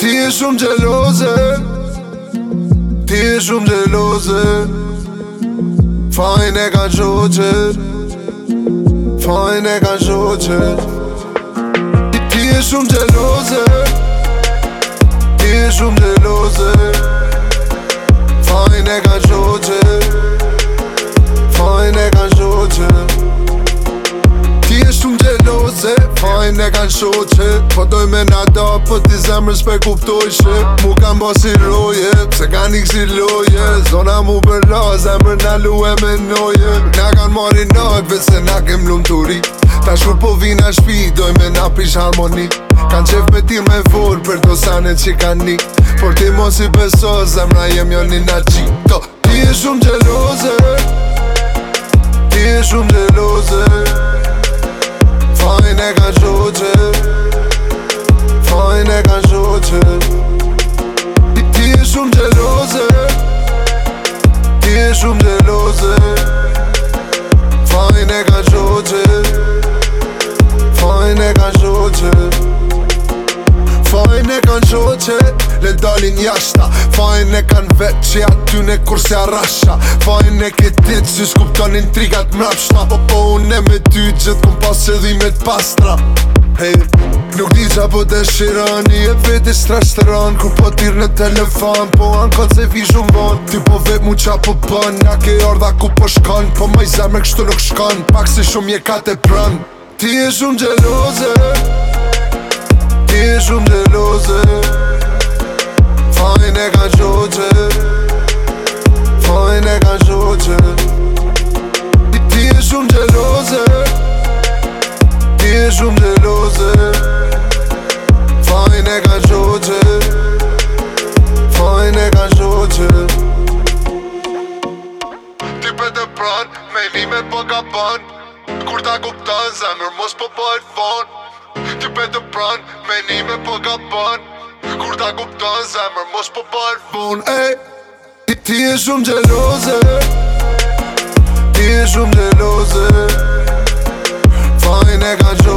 Ti e shumë gjeloze Ti e shumë gjeloze Fajn e ka gjoqe Fajn e ka gjoqe Ti e shumë gjeloze Ti e shumë gjeloze Fajn e ka gjoqe Kalin e kan shoqe që Po doj me na da Po ti zemrë s'pe kuptoj që Mu kan basi roje Pse kan i kësi loje Zona mu për la Zemrë na lue me noje Na kan mori nëjk Vese na kem lumë të ri Ta shkur po vina shpi Doj me na pish harmoni Kan qef me ti me vor Për do sanet që kan ni Por ti mos i beso Zemrë jem jo një na Ti e shumë gjeloze Ti e shumë gjeloze qe I ti e shumë gjeloze Ti e shumë gjeloze Fajn e ka qoqe Fajn e ka qoqe Fajn e ka qoqe Le dalin jashta Fajn e ka në vetë që aty në kur se arrasha Fajn e ke ditë që shkuptan intrigat mrapshta Po po unë e me ty që t'kom pas që dhime t'pastra Hey, Nuk di qa po dëshiran I e veti strashtëran Kur po tirë në telefon Po anë kanë se vi shumë Ti po vetë mu qa po bën Nja ke ku po shkon Po maj zemre kështu nuk shkon Pak se shumë je ka të prën Ti e shumë gjeloze Ti e shumë gjeloze Fajn e ka gjoqe Fajn e ka gjoqe Ti e shumë gjeloze Ti e shumë gjeloze e ka gjoqe Fajn e ka gjoqe Ti për të pran, me lime po ka ban Kur ta kuptan, zemër mos po pojt fan Ti për të pran, me lime po ka ban Kur ta kuptan, zemër mos po pojt fan ti ti e shumë gjeloze Ti e shumë gjeloze Fajn e ka gjoqe